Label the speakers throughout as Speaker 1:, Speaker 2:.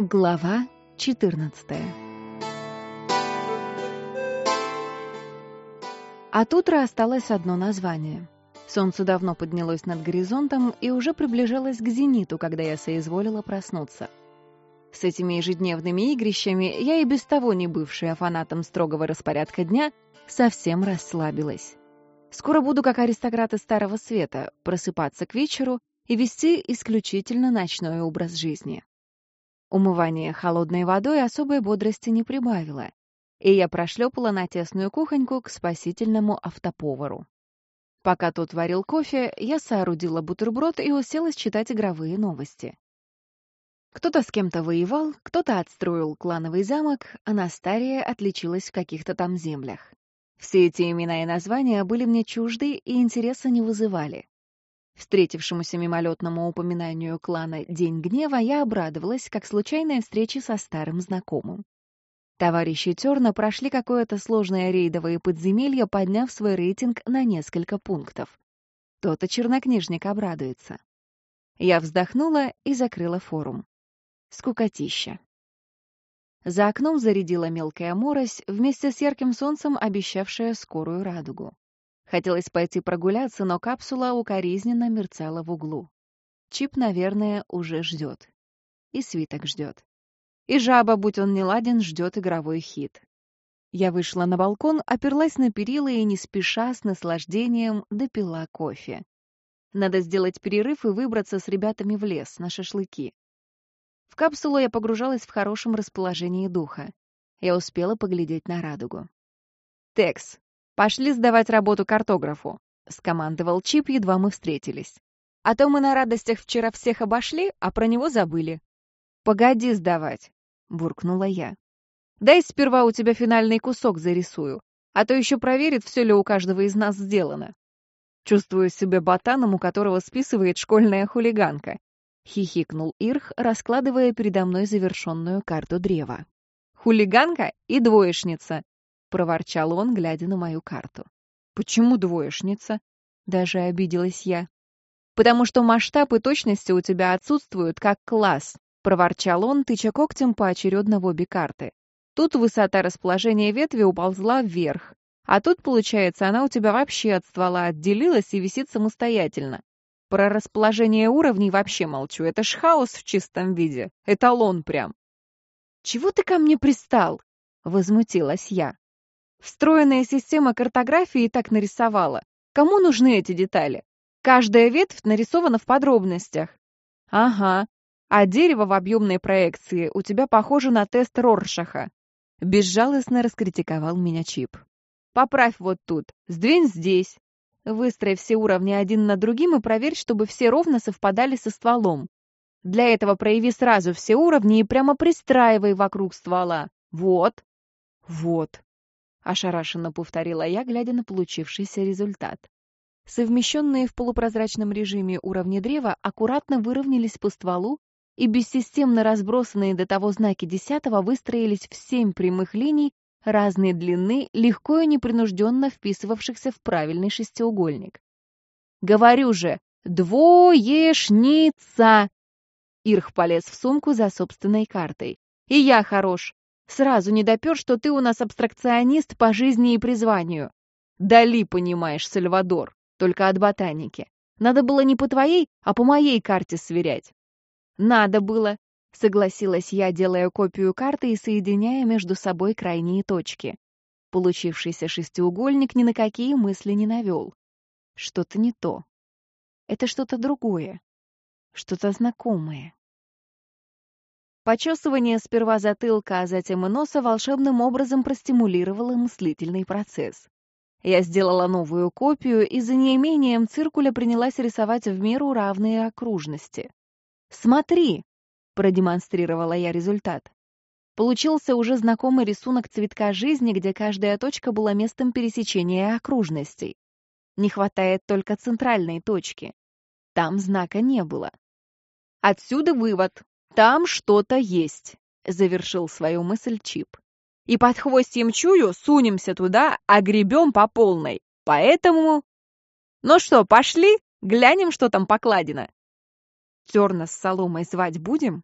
Speaker 1: Глава 14 От утра осталось одно название. Солнце давно поднялось над горизонтом и уже приближалось к зениту, когда я соизволила проснуться. С этими ежедневными игрищами я и без того не бывшая фанатом строгого распорядка дня совсем расслабилась. Скоро буду, как аристократы Старого Света, просыпаться к вечеру и вести исключительно ночной образ жизни. Умывание холодной водой особой бодрости не прибавило, и я прошлепала на тесную кухоньку к спасительному автоповару. Пока тот варил кофе, я соорудила бутерброд и уселась читать игровые новости. Кто-то с кем-то воевал, кто-то отстроил клановый замок, а Настария отличилась в каких-то там землях. Все эти имена и названия были мне чужды и интереса не вызывали. Встретившемуся мимолетному упоминанию клана «День гнева» я обрадовалась, как случайной встрече со старым знакомым. Товарищи Терна прошли какое-то сложное рейдовое подземелье, подняв свой рейтинг на несколько пунктов. То-то чернокнижник обрадуется. Я вздохнула и закрыла форум. Скукотища. За окном зарядила мелкая морось, вместе с ярким солнцем обещавшая скорую радугу. Хотелось пойти прогуляться, но капсула укоризненно мерцала в углу. Чип, наверное, уже ждет. И свиток ждет. И жаба, будь он не ладен, ждет игровой хит. Я вышла на балкон, оперлась на перила и не спеша, с наслаждением, допила кофе. Надо сделать перерыв и выбраться с ребятами в лес на шашлыки. В капсулу я погружалась в хорошем расположении духа. Я успела поглядеть на радугу. «Текс, «Пошли сдавать работу картографу», — скомандовал Чип, едва мы встретились. «А то мы на радостях вчера всех обошли, а про него забыли». «Погоди сдавать», — буркнула я. «Дай сперва у тебя финальный кусок зарисую, а то еще проверит, все ли у каждого из нас сделано». Чувствую себя ботаном, у которого списывает школьная хулиганка. Хихикнул Ирх, раскладывая передо мной завершенную карту древа. «Хулиганка и двоечница. — проворчал он, глядя на мою карту. «Почему двоечница?» — даже обиделась я. «Потому что масштаб и точности у тебя отсутствуют как класс», — проворчал он, тыча когтем поочередно в обе карты. «Тут высота расположения ветви уползла вверх, а тут, получается, она у тебя вообще от ствола отделилась и висит самостоятельно. Про расположение уровней вообще молчу, это ж хаос в чистом виде, эталон прям». «Чего ты ко мне пристал?» — возмутилась я. Встроенная система картографии и так нарисовала. Кому нужны эти детали? Каждая ветвь нарисована в подробностях. Ага. А дерево в объемной проекции у тебя похоже на тест Роршаха. Безжалостно раскритиковал меня Чип. Поправь вот тут, сдвинь здесь. Выстрой все уровни один над другим и проверь, чтобы все ровно совпадали со стволом. Для этого прояви сразу все уровни и прямо пристраивай вокруг ствола. Вот. Вот. — ошарашенно повторила я, глядя на получившийся результат. Совмещенные в полупрозрачном режиме уровни древа аккуратно выровнялись по стволу и бессистемно разбросанные до того знаки десятого выстроились в семь прямых линий разной длины, легко и непринужденно вписывавшихся в правильный шестиугольник. «Говорю же, двоешница!» Ирх полез в сумку за собственной картой. «И я хорош. Сразу не допер, что ты у нас абстракционист по жизни и призванию. Дали, понимаешь, Сальвадор, только от ботаники. Надо было не по твоей, а по моей карте сверять. Надо было, согласилась я, делая копию карты и соединяя между собой крайние точки. Получившийся шестиугольник ни на какие мысли не навел. Что-то не то. Это что-то другое. Что-то знакомое. Почесывание сперва затылка, а затем и носа волшебным образом простимулировало мыслительный процесс. Я сделала новую копию и за неимением циркуля принялась рисовать в меру равные окружности. «Смотри!» — продемонстрировала я результат. Получился уже знакомый рисунок цветка жизни, где каждая точка была местом пересечения окружностей. Не хватает только центральной точки. Там знака не было. Отсюда вывод. «Там что-то есть», — завершил свою мысль Чип. «И под хвостьем чую, сунемся туда, а гребем по полной. Поэтому...» «Ну что, пошли, глянем, что там покладено». «Терна с соломой звать будем?»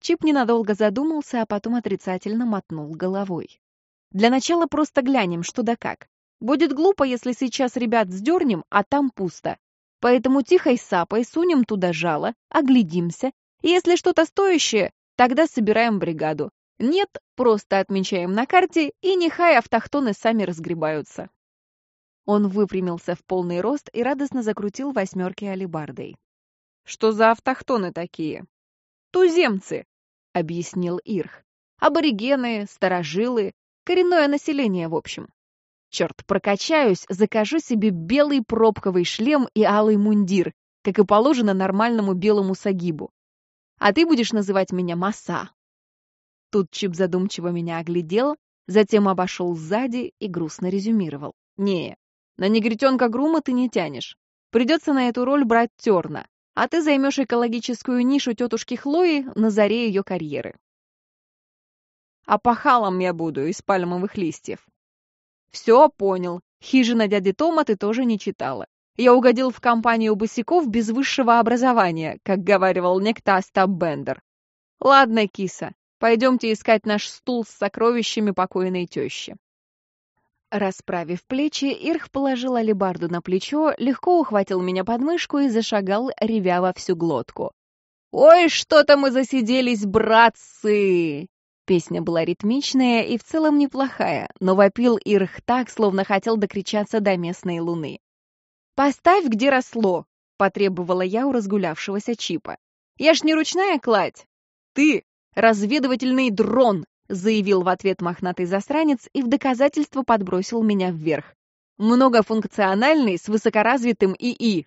Speaker 1: Чип ненадолго задумался, а потом отрицательно мотнул головой. «Для начала просто глянем, что да как. Будет глупо, если сейчас ребят сдернем, а там пусто. Поэтому тихой сапой сунем туда жало, оглядимся, если что-то стоящее, тогда собираем бригаду. Нет, просто отмечаем на карте, и нехай автохтоны сами разгребаются. Он выпрямился в полный рост и радостно закрутил восьмерки алибардой. «Что за автохтоны такие?» «Туземцы», — объяснил Ирх. «Аборигены, старожилы, коренное население, в общем. Черт, прокачаюсь, закажу себе белый пробковый шлем и алый мундир, как и положено нормальному белому сагибу. А ты будешь называть меня Маса. Тут Чип задумчиво меня оглядел, затем обошел сзади и грустно резюмировал. «Не, на негритенка Грума ты не тянешь. Придется на эту роль брать Терна, а ты займешь экологическую нишу тетушки Хлои на заре ее карьеры. А пахалом я буду из пальмовых листьев. Все, понял. Хижина дяди Тома ты тоже не читала. Я угодил в компанию босиков без высшего образования, как говаривал некто Остап Бендер. Ладно, киса, пойдемте искать наш стул с сокровищами покойной тещи. Расправив плечи, Ирх положил алебарду на плечо, легко ухватил меня под мышку и зашагал, ревя во всю глотку. «Ой, что-то мы засиделись, братцы!» Песня была ритмичная и в целом неплохая, но вопил Ирх так, словно хотел докричаться до местной луны. «Поставь, где росло!» — потребовала я у разгулявшегося Чипа. «Я ж не ручная кладь!» «Ты — разведывательный дрон!» — заявил в ответ мохнатый засранец и в доказательство подбросил меня вверх. «Многофункциональный с высокоразвитым ИИ».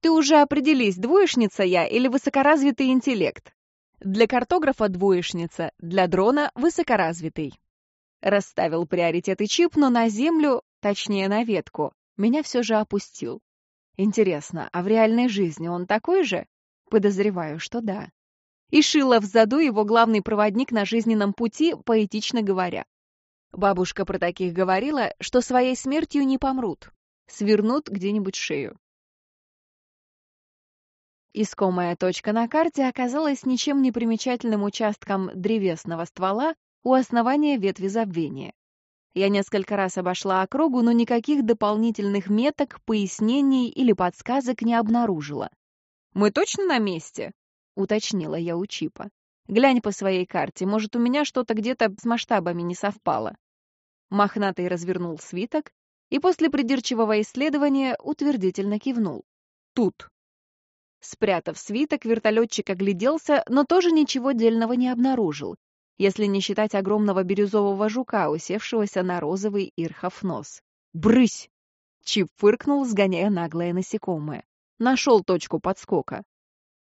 Speaker 1: «Ты уже определись, двоечница я или высокоразвитый интеллект?» «Для картографа двоечница, для дрона высокоразвитый». Расставил приоритеты чип, но на землю, точнее на ветку, меня все же опустил. Интересно, а в реальной жизни он такой же? Подозреваю, что да и шила в заду его главный проводник на жизненном пути, поэтично говоря. Бабушка про таких говорила, что своей смертью не помрут, свернут где-нибудь шею. Искомая точка на карте оказалась ничем не примечательным участком древесного ствола у основания ветви забвения. Я несколько раз обошла округу, но никаких дополнительных меток, пояснений или подсказок не обнаружила. «Мы точно на месте?» — уточнила я у Чипа. «Глянь по своей карте, может, у меня что-то где-то с масштабами не совпало». Мохнатый развернул свиток и после придирчивого исследования утвердительно кивнул. «Тут». Спрятав свиток, вертолетчик огляделся, но тоже ничего дельного не обнаружил, если не считать огромного бирюзового жука, усевшегося на розовый ирхов нос. «Брысь!» Чип фыркнул, сгоняя наглое насекомое. Нашел точку подскока.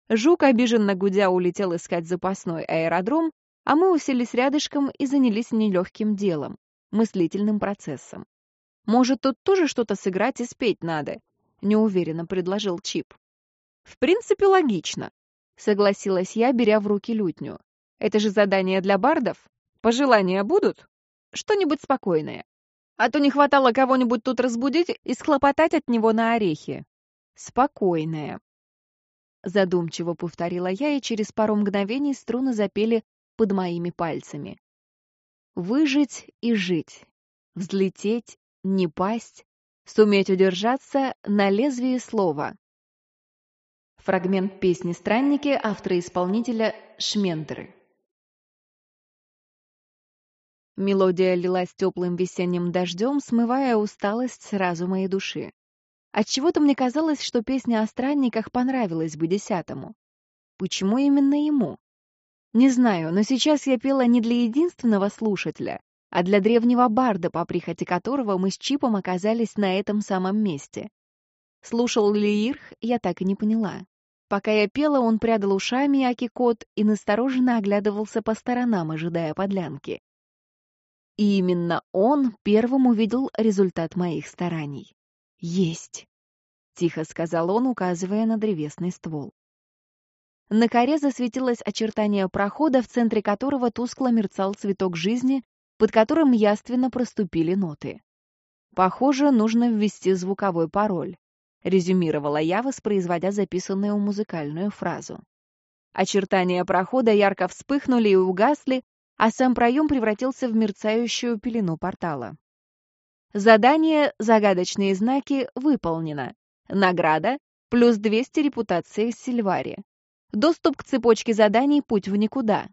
Speaker 1: Жук, обиженно гудя, улетел искать запасной аэродром, а мы уселись рядышком и занялись нелегким делом — мыслительным процессом. «Может, тут тоже что-то сыграть и спеть надо?» — неуверенно предложил Чип. «В принципе, логично», — согласилась я, беря в руки лютню. «Это же задание для бардов. Пожелания будут? Что-нибудь спокойное. А то не хватало кого-нибудь тут разбудить и схлопотать от него на орехи». «Спокойное», Задумчиво повторила я, и через пару мгновений струны запели под моими пальцами. Выжить и жить, взлететь, не пасть, суметь удержаться на лезвии слова. Фрагмент песни «Странники» автора-исполнителя Шмендеры. Мелодия лилась теплым весенним дождем, смывая усталость с разума и души. Отчего-то мне казалось, что песня о странниках понравилась бы десятому. Почему именно ему? Не знаю, но сейчас я пела не для единственного слушателя, а для древнего барда, по прихоти которого мы с Чипом оказались на этом самом месте. Слушал ли Ирх, я так и не поняла. Пока я пела, он прядал ушами Акикот и настороженно оглядывался по сторонам, ожидая подлянки. И именно он первым увидел результат моих стараний. «Есть!» — тихо сказал он, указывая на древесный ствол. На коре засветилось очертание прохода, в центре которого тускло мерцал цветок жизни, под которым яственно проступили ноты. «Похоже, нужно ввести звуковой пароль», — резюмировала я, воспроизводя записанную музыкальную фразу. Очертания прохода ярко вспыхнули и угасли, а сам проем превратился в мерцающую пелену портала. Задание «Загадочные знаки» выполнено. Награда – плюс 200 репутации Сильвари. Доступ к цепочке заданий «Путь в никуда».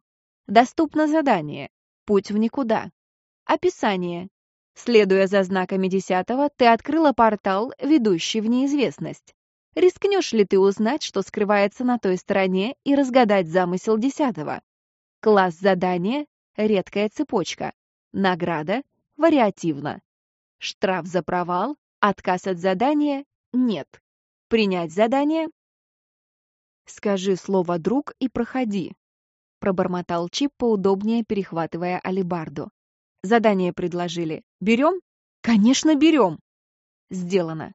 Speaker 1: Доступно задание «Путь в никуда». Описание. Следуя за знаками десятого, ты открыла портал, ведущий в неизвестность. Рискнешь ли ты узнать, что скрывается на той стороне, и разгадать замысел десятого? Класс задания — редкая цепочка. Награда — вариативно. Штраф за провал, отказ от задания — нет. Принять задание — скажи слово «друг» и проходи. Пробормотал Чип, поудобнее перехватывая алибарду. Задание предложили. Берем? Конечно, берем. Сделано.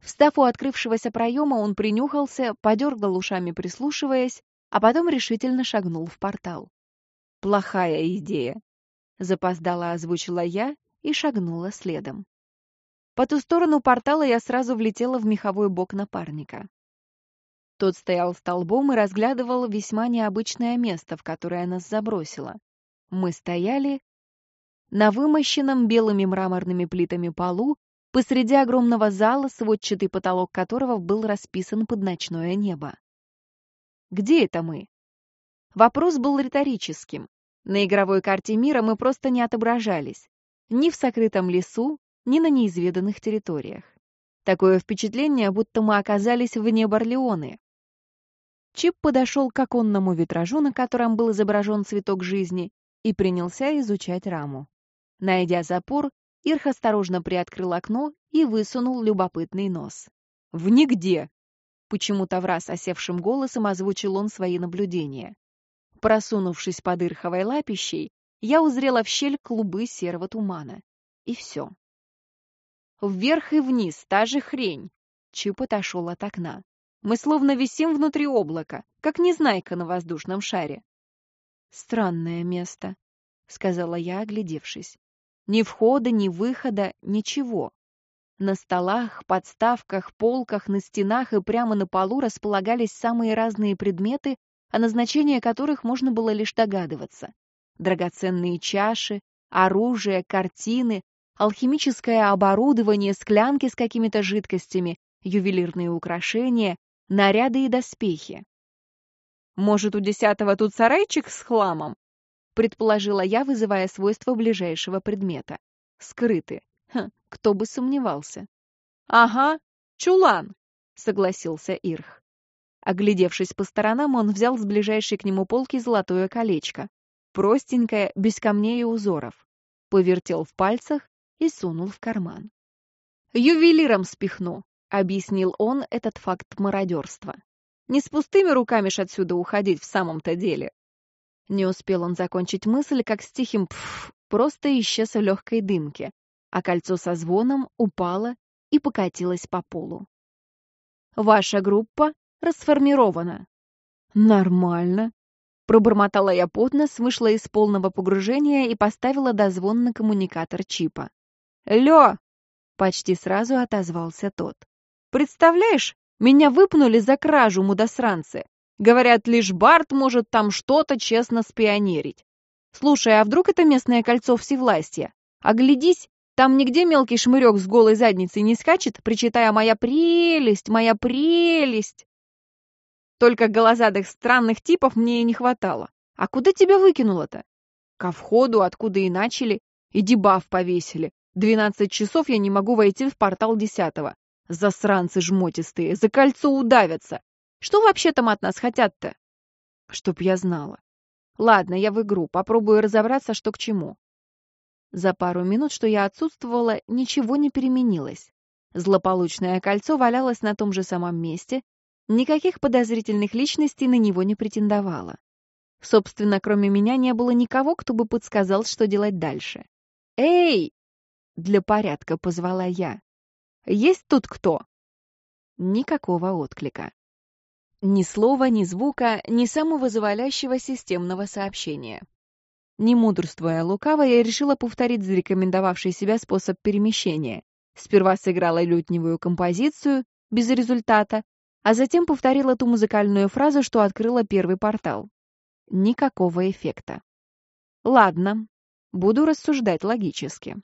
Speaker 1: Встав у открывшегося проема, он принюхался, подергал ушами, прислушиваясь, а потом решительно шагнул в портал. «Плохая идея», — запоздала озвучила я и шагнула следом. По ту сторону портала я сразу влетела в меховой бок напарника. Тот стоял столбом и разглядывал весьма необычное место, в которое нас забросило. Мы стояли на вымощенном белыми мраморными плитами полу посреди огромного зала, сводчатый потолок которого был расписан под ночное небо. Где это мы? Вопрос был риторическим. На игровой карте мира мы просто не отображались. Ни в сокрытом лесу, ни на неизведанных территориях. Такое впечатление, будто мы оказались вне Барлеоны. Чип подошел к оконному витражу, на котором был изображен цветок жизни, и принялся изучать раму. Найдя запор, Ирх осторожно приоткрыл окно и высунул любопытный нос. «В нигде!» Почему-то в раз осевшим голосом озвучил он свои наблюдения. Просунувшись под Ирховой лапищей, я узрела в щель клубы серого тумана. И все. Вверх и вниз та же хрень. Чип отошел от окна. Мы словно висим внутри облака, как незнайка на воздушном шаре. «Странное место», — сказала я, оглядевшись. Ни входа, ни выхода, ничего. На столах, подставках, полках, на стенах и прямо на полу располагались самые разные предметы, о назначении которых можно было лишь догадываться. Драгоценные чаши, оружие, картины, алхимическое оборудование, склянки с какими-то жидкостями, ювелирные украшения, наряды и доспехи. «Может, у десятого тут сарайчик с хламом?» предположила я, вызывая свойства ближайшего предмета. Скрыты. Хм, кто бы сомневался. «Ага, чулан», — согласился Ирх. Оглядевшись по сторонам, он взял с ближайшей к нему полки золотое колечко. Простенькое, без камней и узоров. Повертел в пальцах и сунул в карман. «Ювелиром спихну», — объяснил он этот факт мародерства. «Не с пустыми руками ж отсюда уходить в самом-то деле». Не успел он закончить мысль, как с тихим «пф» просто исчез в легкой дымке, а кольцо со звоном упало и покатилось по полу. «Ваша группа расформирована». «Нормально», — пробормотала я под нос, вышла из полного погружения и поставила дозвон на коммуникатор чипа. «Лё!» — почти сразу отозвался тот. «Представляешь, меня выпнули за кражу, мудосранцы. Говорят, лишь Барт может там что-то честно спионерить. Слушай, а вдруг это местное кольцо всевластия? Оглядись, там нигде мелкий шмырек с голой задницей не скачет, причитая «моя прелесть, моя прелесть». Только голозадых странных типов мне и не хватало. А куда тебя выкинуло-то? Ко входу, откуда и начали, и дебаф повесили. Двенадцать часов я не могу войти в портал десятого. Засранцы жмотистые, за кольцо удавятся. Что вообще там от нас хотят-то? Чтоб я знала. Ладно, я в игру, попробую разобраться, что к чему. За пару минут, что я отсутствовала, ничего не переменилось. Злополучное кольцо валялось на том же самом месте, никаких подозрительных личностей на него не претендовало. Собственно, кроме меня не было никого, кто бы подсказал, что делать дальше. «Эй!» — для порядка позвала я. «Есть тут кто?» Никакого отклика. Ни слова, ни звука, ни самого завалящего системного сообщения. Не мудрствуя лукаво, я решила повторить зарекомендовавший себя способ перемещения. Сперва сыграла лютневую композицию, без результата, а затем повторила ту музыкальную фразу, что открыла первый портал. Никакого эффекта. Ладно, буду рассуждать логически.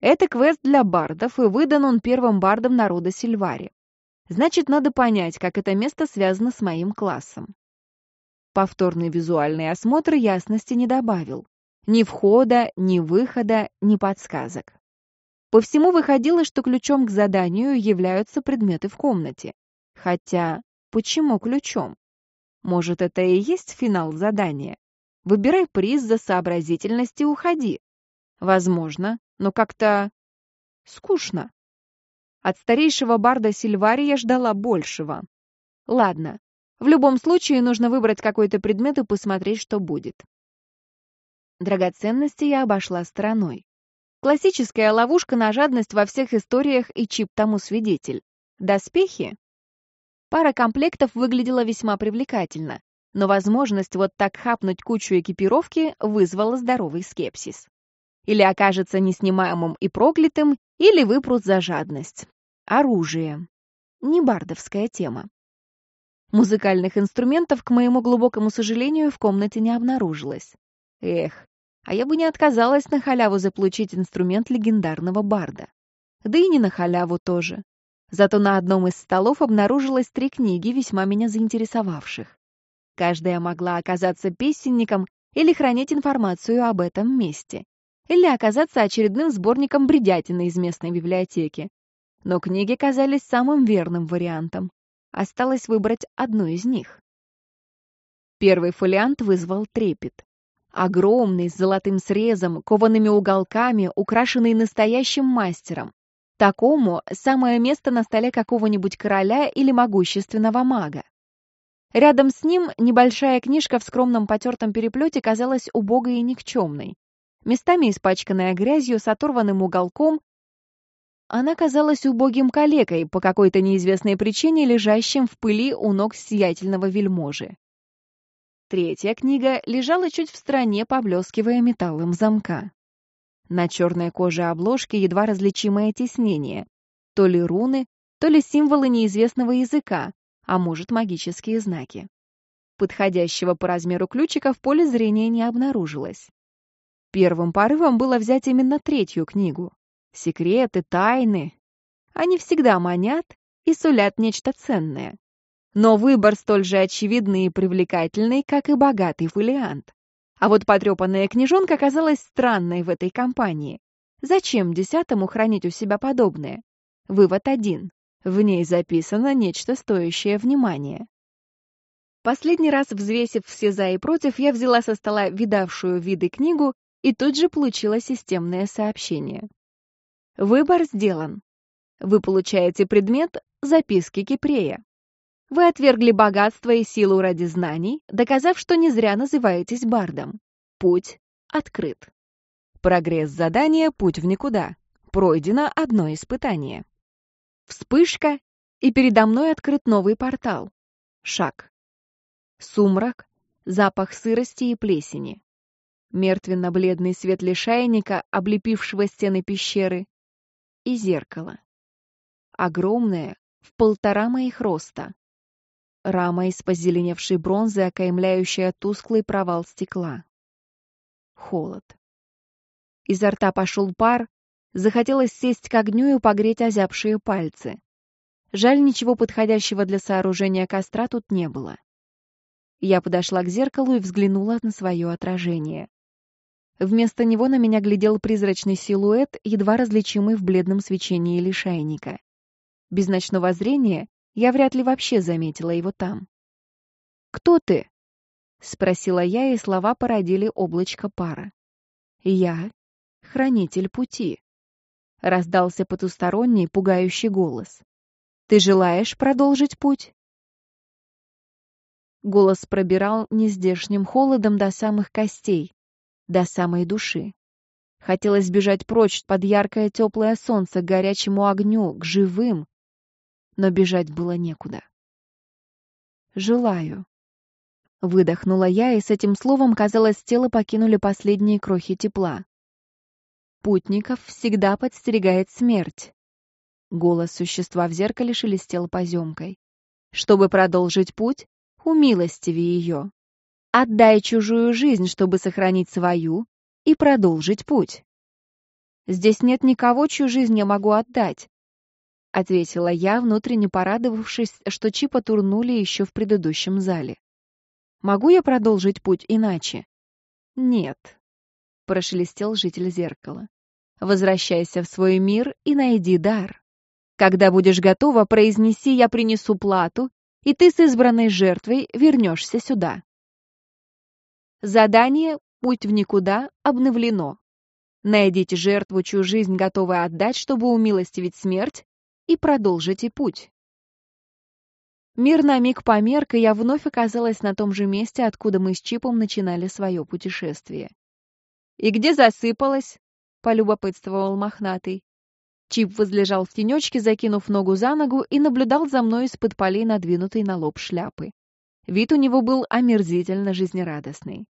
Speaker 1: Это квест для бардов, и выдан он первым бардом народа Сильвари. Значит, надо понять, как это место связано с моим классом. Повторный визуальный осмотр ясности не добавил. Ни входа, ни выхода, ни подсказок. По всему выходило, что ключом к заданию являются предметы в комнате. Хотя, почему ключом? Может, это и есть финал задания? Выбирай приз за сообразительность и уходи. Возможно, но как-то скучно. От старейшего барда Сильвари я ждала большего. Ладно, в любом случае нужно выбрать какой-то предмет и посмотреть, что будет. Драгоценности я обошла стороной. Классическая ловушка на жадность во всех историях и чип тому свидетель. Доспехи? Пара комплектов выглядела весьма привлекательно, но возможность вот так хапнуть кучу экипировки вызвала здоровый скепсис. Или окажется неснимаемым и проклятым, или выпрут за жадность. Оружие. Не бардовская тема. Музыкальных инструментов, к моему глубокому сожалению, в комнате не обнаружилось. Эх, а я бы не отказалась на халяву заполучить инструмент легендарного барда. Да и не на халяву тоже. Зато на одном из столов обнаружилось три книги, весьма меня заинтересовавших. Каждая могла оказаться песенником или хранить информацию об этом месте, или оказаться очередным сборником бредятины из местной библиотеки. Но книги казались самым верным вариантом. Осталось выбрать одну из них. Первый фолиант вызвал трепет. Огромный, с золотым срезом, коваными уголками, украшенный настоящим мастером. Такому самое место на столе какого-нибудь короля или могущественного мага. Рядом с ним небольшая книжка в скромном потертом переплете казалась убогой и никчемной. Местами испачканная грязью с оторванным уголком, она казалась убогим калекой, по какой-то неизвестной причине лежащим в пыли у ног сиятельного вельможи. Третья книга лежала чуть в стороне, поблескивая металлом замка. На черной коже обложки едва различимое теснение. То ли руны, то ли символы неизвестного языка, а может магические знаки. Подходящего по размеру ключика в поле зрения не обнаружилось. Первым порывом было взять именно третью книгу. Секреты, тайны. Они всегда манят и сулят нечто ценное. Но выбор столь же очевидный и привлекательный, как и богатый фолиант. А вот потрепанная книжонка оказалась странной в этой компании. Зачем десятому хранить у себя подобное? Вывод один. В ней записано нечто стоящее внимания. Последний раз, взвесив все «за» и «против», я взяла со стола видавшую виды книгу и тут же получила системное сообщение. Выбор сделан. Вы получаете предмет «Записки Кипрея». Вы отвергли богатство и силу ради знаний, доказав, что не зря называетесь бардом. Путь открыт. Прогресс задания «Путь в никуда». Пройдено одно испытание. Вспышка, и передо мной открыт новый портал. Шаг. Сумрак, запах сырости и плесени. Мертвенно-бледный свет лишайника, облепившего стены пещеры, и зеркало. Огромное, в полтора моих роста. Рама из позеленевшей бронзы, окаймляющая тусклый провал стекла. Холод. Изо рта пошел пар, захотелось сесть к огню и погреть озябшие пальцы. Жаль, ничего подходящего для сооружения костра тут не было. Я подошла к зеркалу и взглянула на свое отражение. Вместо него на меня глядел призрачный силуэт, едва различимый в бледном свечении лишайника. Без ночного зрения я вряд ли вообще заметила его там. «Кто ты?» — спросила я, и слова породили облачко пара. «Я — хранитель пути», — раздался потусторонний, пугающий голос. «Ты желаешь продолжить путь?» Голос пробирал нездешним холодом до самых костей, до самой души. Хотелось бежать прочь под яркое теплое солнце к горячему огню, к живым, но бежать было некуда. «Желаю». Выдохнула я, и с этим словом, казалось, тело покинули последние крохи тепла. «Путников всегда подстерегает смерть». Голос существа в зеркале шелестел поземкой. чтобы продолжить путь, умилостиви ее. Отдай чужую жизнь, чтобы сохранить свою и продолжить путь. Здесь нет никого, чью жизнь я могу отдать, ответила я, внутренне порадовавшись, что Чипа турнули еще в предыдущем зале. Могу я продолжить путь иначе? Нет, прошелестел житель зеркала. Возвращайся в свой мир и найди дар. Когда будешь готова, произнеси «Я принесу плату», и ты с избранной жертвой вернешься сюда. Задание «Путь в никуда» обновлено. Найдите жертву, чью жизнь готовы отдать, чтобы умилостивить смерть, и продолжите путь. Мир на миг померк, и я вновь оказалась на том же месте, откуда мы с Чипом начинали свое путешествие. «И где засыпалась?» — полюбопытствовал мохнатый. Чип возлежал в тенечке, закинув ногу за ногу, и наблюдал за мной из-под полей, надвинутой на лоб шляпы. Вид у него был омерзительно жизнерадостный.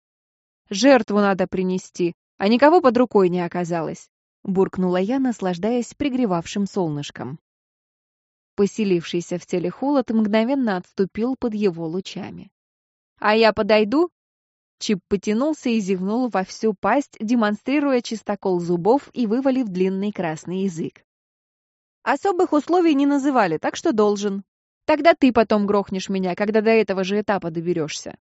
Speaker 1: «Жертву надо принести, а никого под рукой не оказалось», — буркнула я, наслаждаясь пригревавшим солнышком. Поселившийся в теле холод мгновенно отступил под его лучами. «А я подойду?» Чип потянулся и зевнул во всю пасть, демонстрируя чистокол зубов и вывалив длинный красный язык. «Особых условий не называли, так что должен. Тогда ты потом грохнешь меня, когда до этого же этапа доберешься».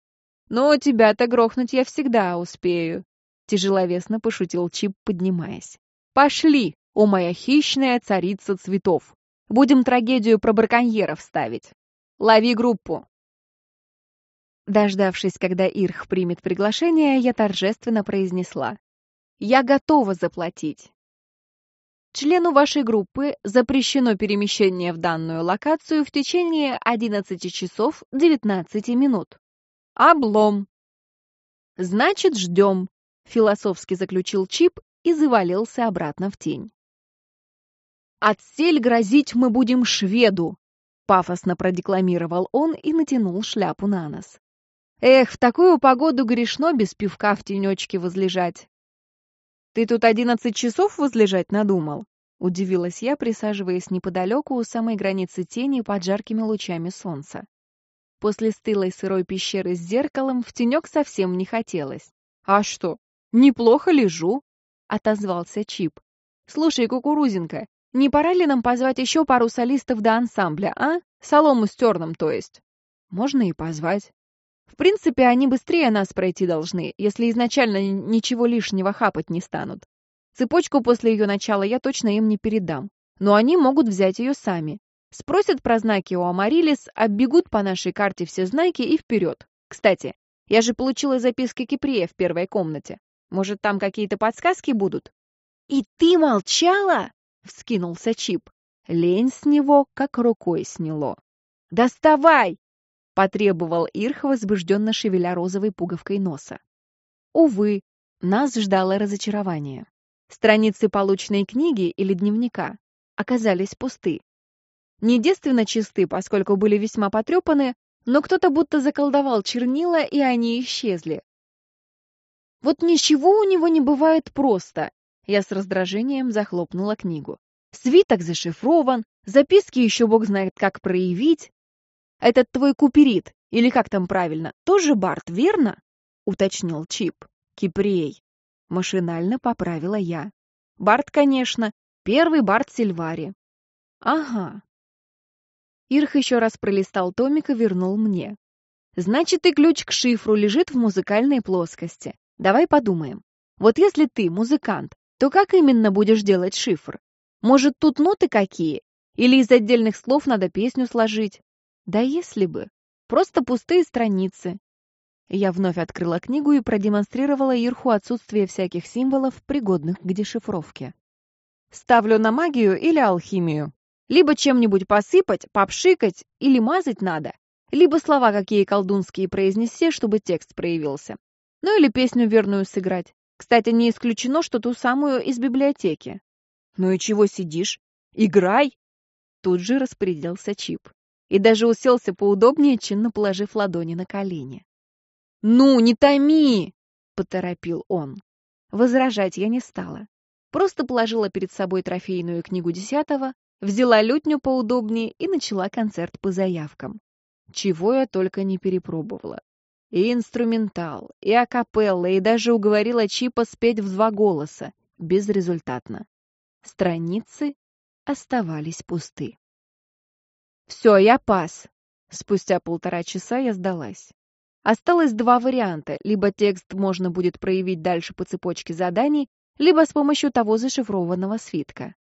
Speaker 1: «Ну, тебя-то грохнуть я всегда успею», — тяжеловесно пошутил Чип, поднимаясь. «Пошли, о моя хищная царица цветов!» Будем трагедию про браконьеров ставить. Лови группу!» Дождавшись, когда Ирх примет приглашение, я торжественно произнесла. «Я готова заплатить!» Члену вашей группы запрещено перемещение в данную локацию в течение 11 часов 19 минут. Облом. Значит, ждем, философски заключил Чип и завалился обратно в тень. «Отсель грозить мы будем шведу!» Пафосно продекламировал он и натянул шляпу на нос. «Эх, в такую погоду грешно без пивка в тенечке возлежать!» «Ты тут одиннадцать часов возлежать надумал?» Удивилась я, присаживаясь неподалеку у самой границы тени под жаркими лучами солнца. После стылой сырой пещеры с зеркалом в тенек совсем не хотелось. «А что, неплохо лежу?» — отозвался Чип. «Слушай, кукурузинка, не пора ли нам позвать еще пару солистов до ансамбля, а? Солому с терном, то есть. Можно и позвать. В принципе, они быстрее нас пройти должны, если изначально ничего лишнего хапать не станут. Цепочку после ее начала я точно им не передам. Но они могут взять ее сами. Спросят про знаки у Амарилис, оббегут по нашей карте все знаки и вперед. Кстати, я же получила записки Киприя в первой комнате. Может, там какие-то подсказки будут? «И ты молчала?» Вскинулся Чип. Лень с него как рукой сняло. «Доставай!» — потребовал Ирх, возбужденно шевеля розовой пуговкой носа. Увы, нас ждало разочарование. Страницы полученной книги или дневника оказались пусты. Не девственно чисты, поскольку были весьма потрепаны, но кто-то будто заколдовал чернила, и они исчезли. Вот ничего у него не бывает просто, я с раздражением захлопнула книгу. Свиток зашифрован, записки еще бог знает как проявить. Этот твой куперит, или как там правильно, тоже Барт, верно? Уточнил Чип. Кипрей. Машинально поправила я. Барт, конечно, первый Барт Сильвари. Ага. Ирх еще раз пролистал томик и вернул мне. Значит, и ключ к шифру лежит в музыкальной плоскости. Давай подумаем. Вот если ты музыкант, то как именно будешь делать шифр? Может, тут ноты какие? Или из отдельных слов надо песню сложить? Да если бы. Просто пустые страницы. Я вновь открыла книгу и продемонстрировала Ирху отсутствие всяких символов, пригодных к дешифровке. Ставлю на магию или алхимию. Либо чем-нибудь посыпать, попшикать или мазать надо, либо слова какие колдунские произнести, чтобы текст проявился. Ну или песню верную сыграть. Кстати, не исключено, что ту самую из библиотеки. «Ну и чего сидишь? Играй!» Тут же распорядился Чип. И даже уселся поудобнее, чинно положив ладони на колени. «Ну, не томи!» — поторопил он. Возражать я не стала. Просто положила перед собой трофейную книгу десятого, взяла лютню поудобнее и начала концерт по заявкам. чего я только не перепробовала. И инструментал, и акапелла, и даже уговорила Чипа спеть в два голоса. Безрезультатно. Страницы оставались пусты. «Все, я пас!» Спустя полтора часа я сдалась. Осталось два варианта. Либо текст можно будет проявить дальше по цепочке заданий, либо с помощью того зашифрованного свитка.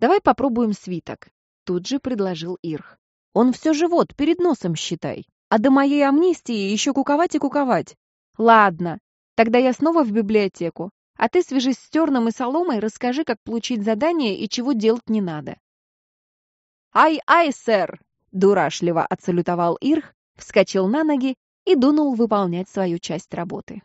Speaker 1: «Давай попробуем свиток», — тут же предложил Ирх. «Он все живот перед носом считай, а до моей амнистии еще куковать и куковать. Ладно, тогда я снова в библиотеку, а ты свяжись с Терном и Соломой, расскажи, как получить задание и чего делать не надо». «Ай-ай, сэр!» — дурашливо отсалютовал Ирх, вскочил на ноги и дунул выполнять свою часть работы.